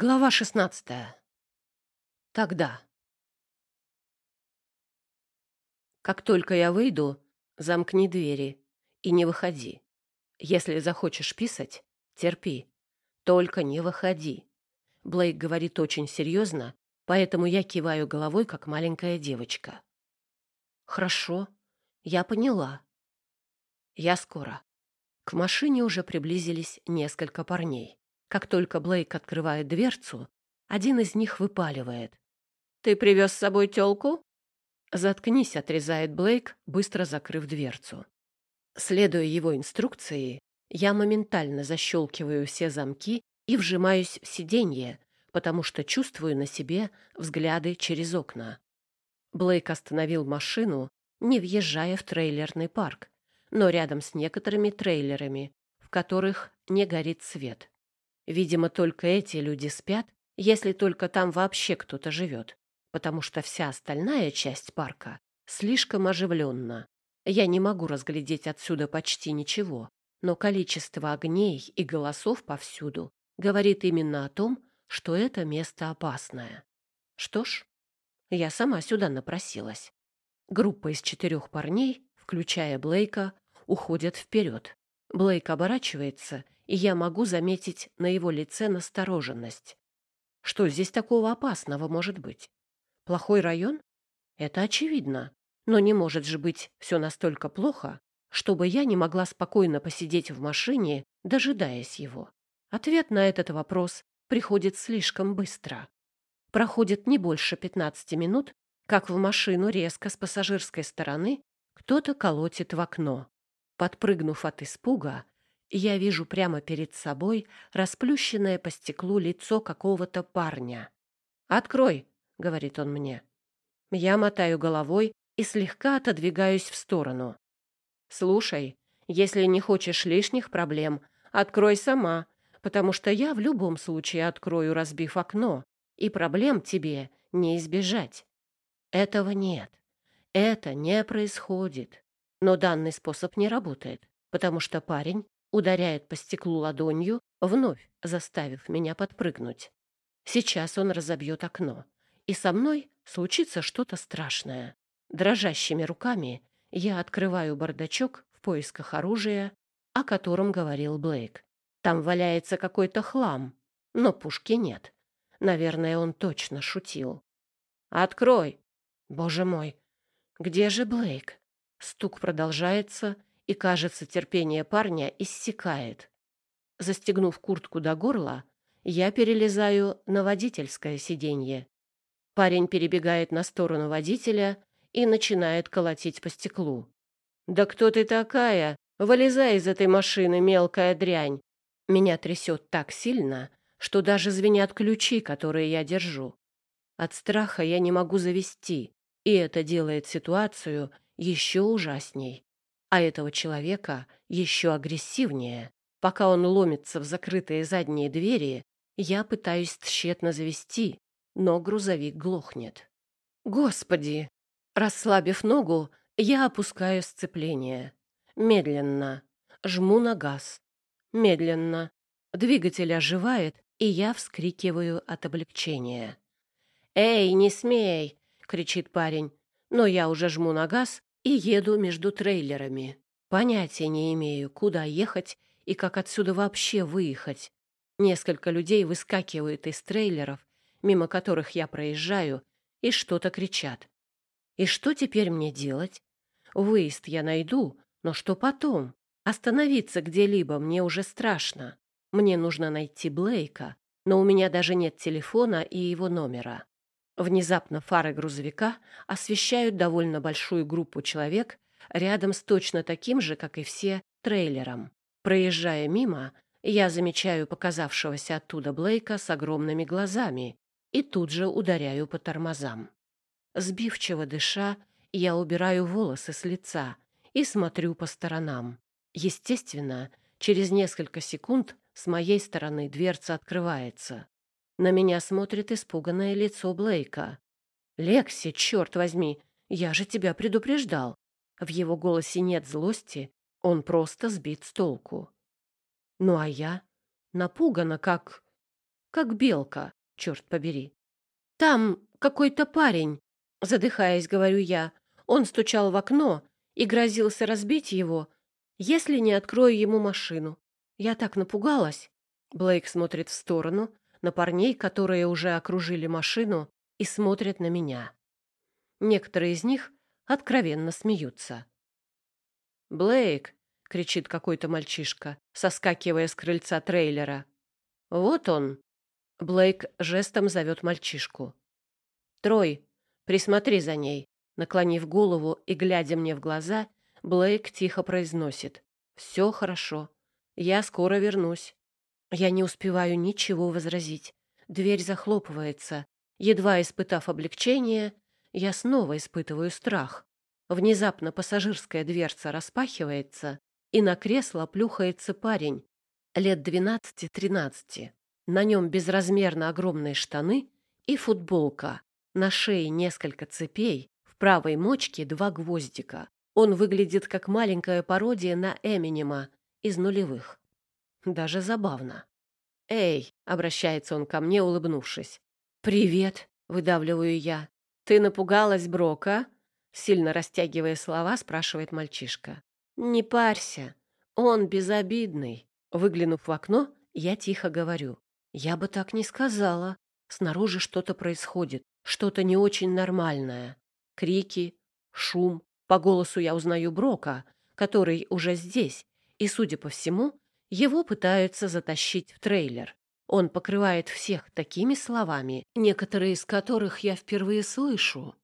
Глава шестнадцатая. Тогда. Как только я выйду, замкни двери и не выходи. Если захочешь писать, терпи. Только не выходи. Блейк говорит очень серьезно, поэтому я киваю головой, как маленькая девочка. Хорошо, я поняла. Я скоро. К машине уже приблизились несколько парней. Как только Блейк открывает дверцу, один из них выпаливает. «Ты привез с собой тёлку?» «Заткнись», — отрезает Блейк, быстро закрыв дверцу. Следуя его инструкции, я моментально защелкиваю все замки и вжимаюсь в сиденье, потому что чувствую на себе взгляды через окна. Блейк остановил машину, не въезжая в трейлерный парк, но рядом с некоторыми трейлерами, в которых не горит свет. Видимо, только эти люди спят, если только там вообще кто-то живет, потому что вся остальная часть парка слишком оживленна. Я не могу разглядеть отсюда почти ничего, но количество огней и голосов повсюду говорит именно о том, что это место опасное. Что ж, я сама сюда напросилась. Группа из четырех парней, включая Блейка, уходят вперед. Блейк оборачивается и я могу заметить на его лице настороженность. Что здесь такого опасного может быть? Плохой район? Это очевидно. Но не может же быть все настолько плохо, чтобы я не могла спокойно посидеть в машине, дожидаясь его. Ответ на этот вопрос приходит слишком быстро. Проходит не больше 15 минут, как в машину резко с пассажирской стороны кто-то колотит в окно. Подпрыгнув от испуга, я вижу прямо перед собой расплющенное по стеклу лицо какого-то парня. «Открой!» — говорит он мне. Я мотаю головой и слегка отодвигаюсь в сторону. «Слушай, если не хочешь лишних проблем, открой сама, потому что я в любом случае открою, разбив окно, и проблем тебе не избежать». Этого нет. Это не происходит. Но данный способ не работает, потому что парень ударяет по стеклу ладонью, вновь заставив меня подпрыгнуть. Сейчас он разобьет окно, и со мной случится что-то страшное. Дрожащими руками я открываю бардачок в поисках оружия, о котором говорил Блейк. Там валяется какой-то хлам, но пушки нет. Наверное, он точно шутил. «Открой!» «Боже мой! Где же Блейк?» Стук продолжается, и, кажется, терпение парня иссякает. Застегнув куртку до горла, я перелезаю на водительское сиденье. Парень перебегает на сторону водителя и начинает колотить по стеклу. «Да кто ты такая? Вылезай из этой машины, мелкая дрянь!» Меня трясет так сильно, что даже звенят ключи, которые я держу. От страха я не могу завести, и это делает ситуацию еще ужасней а этого человека еще агрессивнее. Пока он ломится в закрытые задние двери, я пытаюсь тщетно завести, но грузовик глохнет. Господи! Расслабив ногу, я опускаю сцепление. Медленно. Жму на газ. Медленно. Двигатель оживает, и я вскрикиваю от облегчения. «Эй, не смей!» — кричит парень. Но я уже жму на газ и еду между трейлерами. Понятия не имею, куда ехать и как отсюда вообще выехать. Несколько людей выскакивают из трейлеров, мимо которых я проезжаю, и что-то кричат. И что теперь мне делать? Выезд я найду, но что потом? Остановиться где-либо мне уже страшно. Мне нужно найти Блейка, но у меня даже нет телефона и его номера. Внезапно фары грузовика освещают довольно большую группу человек рядом с точно таким же, как и все, трейлером. Проезжая мимо, я замечаю показавшегося оттуда Блейка с огромными глазами и тут же ударяю по тормозам. Сбивчиво дыша, я убираю волосы с лица и смотрю по сторонам. Естественно, через несколько секунд с моей стороны дверца открывается. На меня смотрит испуганное лицо Блейка. «Лекси, черт возьми, я же тебя предупреждал». В его голосе нет злости, он просто сбит с толку. Ну а я напугана, как... как белка, черт побери. Там какой-то парень, задыхаясь, говорю я. Он стучал в окно и грозился разбить его, если не открою ему машину. Я так напугалась. Блейк смотрит в сторону, на парней, которые уже окружили машину, и смотрят на меня. Некоторые из них откровенно смеются. «Блейк!» — кричит какой-то мальчишка, соскакивая с крыльца трейлера. «Вот он!» Блейк жестом зовет мальчишку. «Трой, присмотри за ней!» Наклонив голову и глядя мне в глаза, Блейк тихо произносит. «Все хорошо. Я скоро вернусь». Я не успеваю ничего возразить. Дверь захлопывается. Едва испытав облегчение, я снова испытываю страх. Внезапно пассажирская дверца распахивается, и на кресло плюхается парень, лет двенадцати-тринадцати. На нем безразмерно огромные штаны и футболка. На шее несколько цепей, в правой мочке два гвоздика. Он выглядит как маленькая пародия на Эминема из нулевых. Даже забавно. «Эй!» — обращается он ко мне, улыбнувшись. «Привет!» — выдавливаю я. «Ты напугалась Брока?» Сильно растягивая слова, спрашивает мальчишка. «Не парься, он безобидный». Выглянув в окно, я тихо говорю. «Я бы так не сказала. Снаружи что-то происходит, что-то не очень нормальное. Крики, шум. По голосу я узнаю Брока, который уже здесь, и, судя по всему, его пытаются затащить в трейлер. Он покрывает всех такими словами, некоторые из которых я впервые слышу.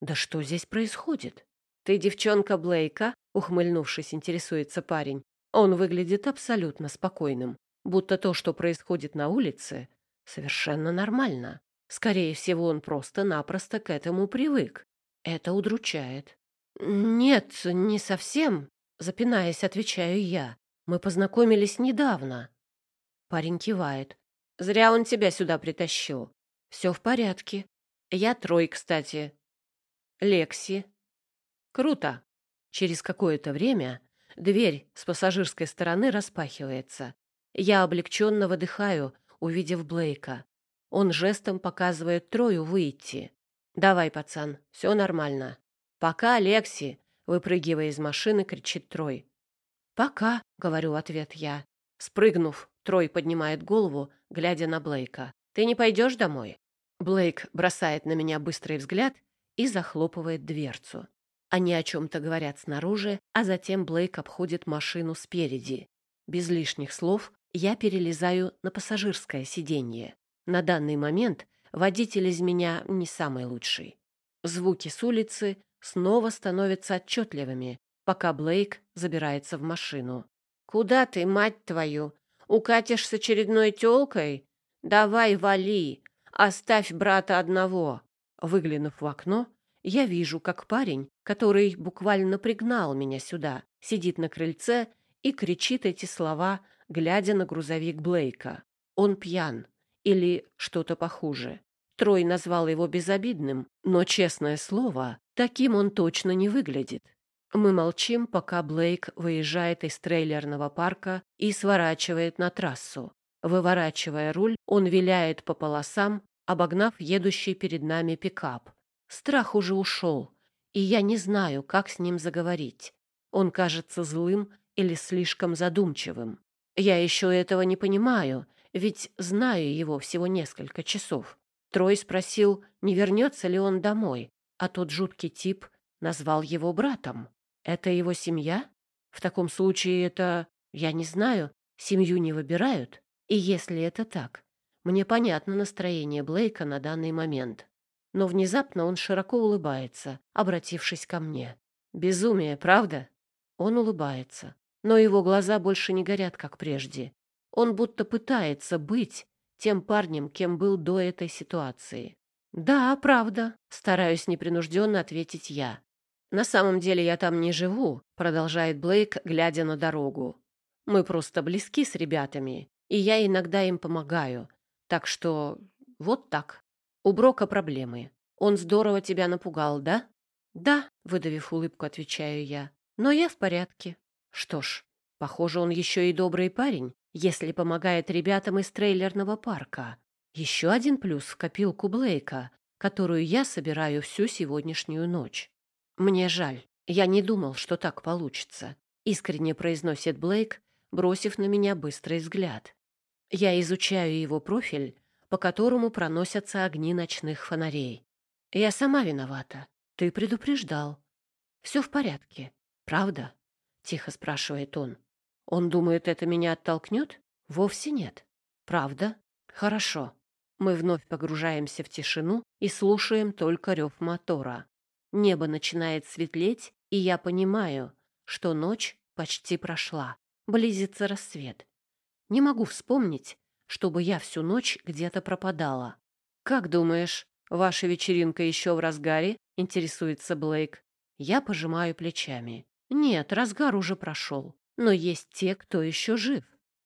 Да что здесь происходит? Ты девчонка Блейка? Ухмыльнувшись, интересуется парень. Он выглядит абсолютно спокойным, будто то, что происходит на улице, совершенно нормально. Скорее всего, он просто-напросто к этому привык. Это удручает. «Нет, не совсем», — запинаясь, отвечаю я. «Мы познакомились недавно». Парень кивает. «Зря он тебя сюда притащил. Все в порядке. Я Трой, кстати. Лекси. Круто. Через какое-то время дверь с пассажирской стороны распахивается. Я облегченно выдыхаю, увидев Блейка. Он жестом показывает Трою выйти. «Давай, пацан, все нормально». «Пока, Лекси!» — выпрыгивая из машины, кричит Трой. «Пока», — говорю в ответ я. Спрыгнув, Трой поднимает голову, глядя на Блейка. «Ты не пойдешь домой?» Блейк бросает на меня быстрый взгляд и захлопывает дверцу. Они о чем-то говорят снаружи, а затем Блейк обходит машину спереди. Без лишних слов я перелезаю на пассажирское сиденье. На данный момент водитель из меня не самый лучший. Звуки с улицы снова становятся отчетливыми, пока Блейк забирается в машину. «Куда ты, мать твою? Укатишь с очередной тёлкой? Давай вали, оставь брата одного!» Выглянув в окно, я вижу, как парень, который буквально пригнал меня сюда, сидит на крыльце и кричит эти слова, глядя на грузовик Блейка. Он пьян или что-то похуже. Трой назвал его безобидным, но, честное слово, таким он точно не выглядит. Мы молчим, пока Блейк выезжает из трейлерного парка и сворачивает на трассу. Выворачивая руль, он виляет по полосам, обогнав едущий перед нами пикап. Страх уже ушел, и я не знаю, как с ним заговорить. Он кажется злым или слишком задумчивым. Я еще этого не понимаю, ведь знаю его всего несколько часов. Трой спросил, не вернется ли он домой, а тот жуткий тип назвал его братом. Это его семья? В таком случае это... Я не знаю, семью не выбирают. И если это так, мне понятно настроение Блейка на данный момент. Но внезапно он широко улыбается, обратившись ко мне. Безумие, правда? Он улыбается, но его глаза больше не горят, как прежде. Он будто пытается быть тем парнем, кем был до этой ситуации. «Да, правда», — стараюсь непринужденно ответить я. «На самом деле я там не живу», — продолжает Блейк, глядя на дорогу. «Мы просто близки с ребятами, и я иногда им помогаю, так что вот так. У Брока проблемы. Он здорово тебя напугал, да? Да, выдавив улыбку, отвечаю я. Но я в порядке. Что ж, похоже, он еще и добрый парень, если помогает ребятам из трейлерного парка. Еще один плюс в копилку Блейка, которую я собираю всю сегодняшнюю ночь. Мне жаль, я не думал, что так получится, искренне произносит Блейк, бросив на меня быстрый взгляд. Я изучаю его профиль, по которому проносятся огни ночных фонарей. Я сама виновата. Ты предупреждал. Все в порядке, правда? Тихо спрашивает он. Он думает, это меня оттолкнет? Вовсе нет. Правда? Хорошо. Мы вновь погружаемся в тишину и слушаем только рев мотора. Небо начинает светлеть, и я понимаю, что ночь почти прошла. Близится рассвет. Не могу вспомнить, чтобы я всю ночь где-то пропадала. «Как думаешь, ваша вечеринка еще в разгаре?» — интересуется Блейк. Я пожимаю плечами. «Нет, разгар уже прошел. Но есть те, кто еще жив».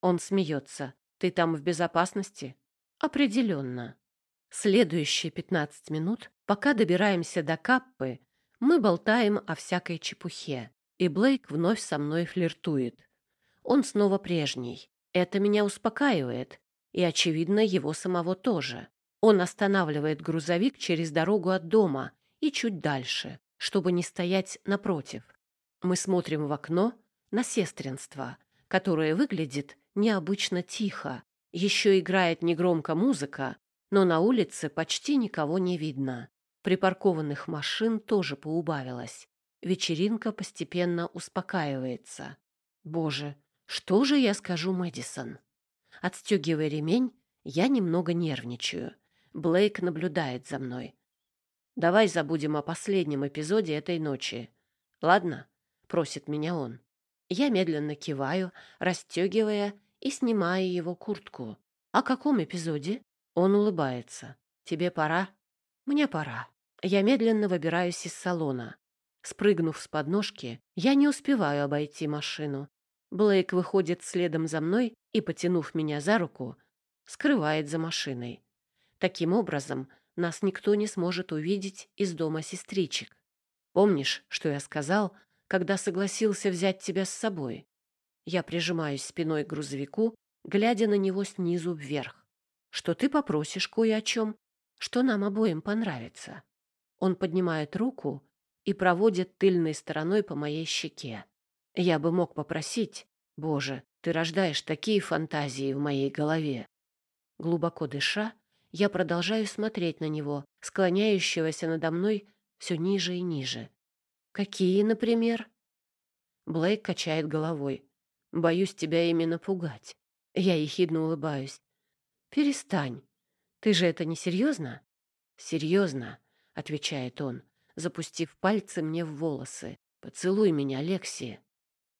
Он смеется. «Ты там в безопасности?» Определенно. Следующие 15 минут, пока добираемся до Каппы, мы болтаем о всякой чепухе, и Блейк вновь со мной флиртует. Он снова прежний. Это меня успокаивает, и, очевидно, его самого тоже. Он останавливает грузовик через дорогу от дома и чуть дальше, чтобы не стоять напротив. Мы смотрим в окно на сестринство, которое выглядит необычно тихо, еще играет негромко музыка, но на улице почти никого не видно. Припаркованных машин тоже поубавилось. Вечеринка постепенно успокаивается. Боже, что же я скажу Мэдисон? Отстегивая ремень, я немного нервничаю. Блейк наблюдает за мной. «Давай забудем о последнем эпизоде этой ночи. Ладно?» — просит меня он. Я медленно киваю, расстегивая и снимаю его куртку. «О каком эпизоде?» Он улыбается. «Тебе пора?» «Мне пора». Я медленно выбираюсь из салона. Спрыгнув с подножки, я не успеваю обойти машину. Блейк выходит следом за мной и, потянув меня за руку, скрывает за машиной. Таким образом, нас никто не сможет увидеть из дома сестричек. Помнишь, что я сказал, когда согласился взять тебя с собой? Я прижимаюсь спиной к грузовику, глядя на него снизу вверх. Что ты попросишь кое о чем, что нам обоим понравится. Он поднимает руку и проводит тыльной стороной по моей щеке. Я бы мог попросить, Боже, ты рождаешь такие фантазии в моей голове. Глубоко дыша, я продолжаю смотреть на него, склоняющегося надо мной все ниже и ниже. Какие, например? Блейк качает головой. Боюсь тебя именно пугать. Я ехидно улыбаюсь. Перестань. Ты же это не серьезно? Серьезно, отвечает он, запустив пальцы мне в волосы. Поцелуй меня, Лекси.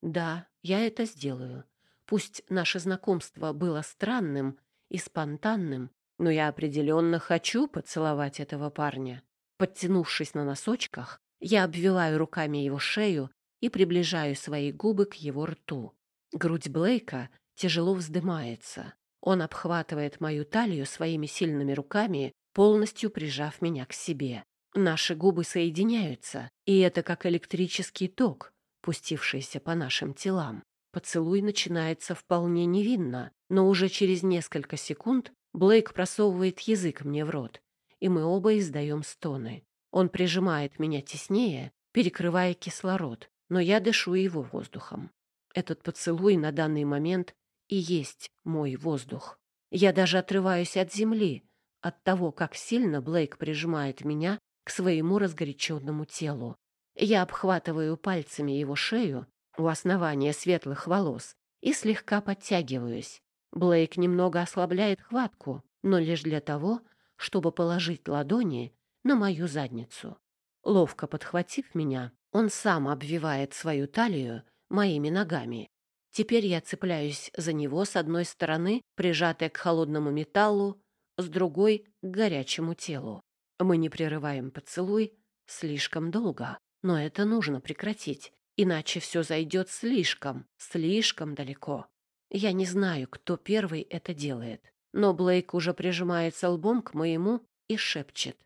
Да, я это сделаю. Пусть наше знакомство было странным и спонтанным, но я определенно хочу поцеловать этого парня. Подтянувшись на носочках, я обвиваю руками его шею и приближаю свои губы к его рту. Грудь Блейка тяжело вздымается. Он обхватывает мою талию своими сильными руками, полностью прижав меня к себе. Наши губы соединяются, и это как электрический ток, пустившийся по нашим телам. Поцелуй начинается вполне невинно, но уже через несколько секунд Блейк просовывает язык мне в рот, и мы оба издаем стоны. Он прижимает меня теснее, перекрывая кислород, но я дышу его воздухом. Этот поцелуй на данный момент и есть мой воздух. Я даже отрываюсь от земли, от того, как сильно Блейк прижимает меня к своему разгоряченному телу. Я обхватываю пальцами его шею у основания светлых волос и слегка подтягиваюсь. Блейк немного ослабляет хватку, но лишь для того, чтобы положить ладони на мою задницу. Ловко подхватив меня, он сам обвивает свою талию моими ногами. Теперь я цепляюсь за него с одной стороны, прижатая к холодному металлу, с другой — к горячему телу. Мы не прерываем поцелуй слишком долго, но это нужно прекратить, иначе все зайдет слишком, слишком далеко. Я не знаю, кто первый это делает, но Блейк уже прижимается лбом к моему и шепчет.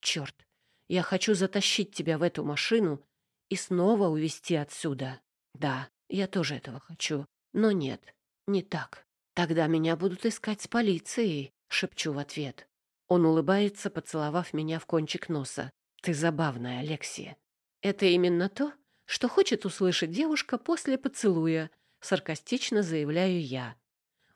«Черт, я хочу затащить тебя в эту машину и снова увезти отсюда. Да, я тоже этого хочу. Но нет, не так. Тогда меня будут искать с полицией, шепчу в ответ. Он улыбается, поцеловав меня в кончик носа. Ты забавная, Алексия. Это именно то, что хочет услышать девушка после поцелуя, саркастично заявляю я.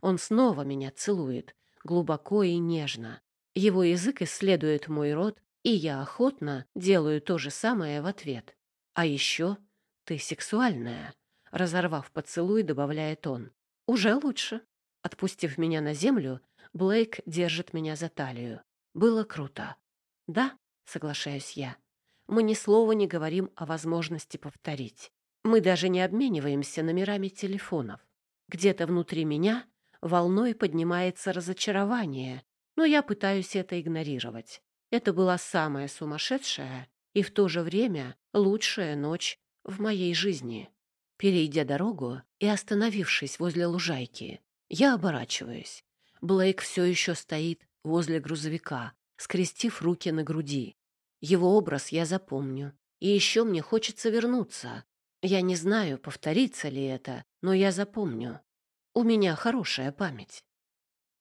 Он снова меня целует, глубоко и нежно. Его язык исследует мой рот, и я охотно делаю то же самое в ответ. А еще ты сексуальная, разорвав поцелуй, добавляет он. Уже лучше. Отпустив меня на землю, Блейк держит меня за талию. Было круто. Да, соглашаюсь я. Мы ни слова не говорим о возможности повторить. Мы даже не обмениваемся номерами телефонов. Где-то внутри меня волной поднимается разочарование, но я пытаюсь это игнорировать. Это была самая сумасшедшая и в то же время лучшая ночь в моей жизни. Перейдя дорогу и остановившись возле лужайки, я оборачиваюсь. Блейк все еще стоит возле грузовика, скрестив руки на груди. Его образ я запомню. И еще мне хочется вернуться. Я не знаю, повторится ли это, но я запомню. У меня хорошая память.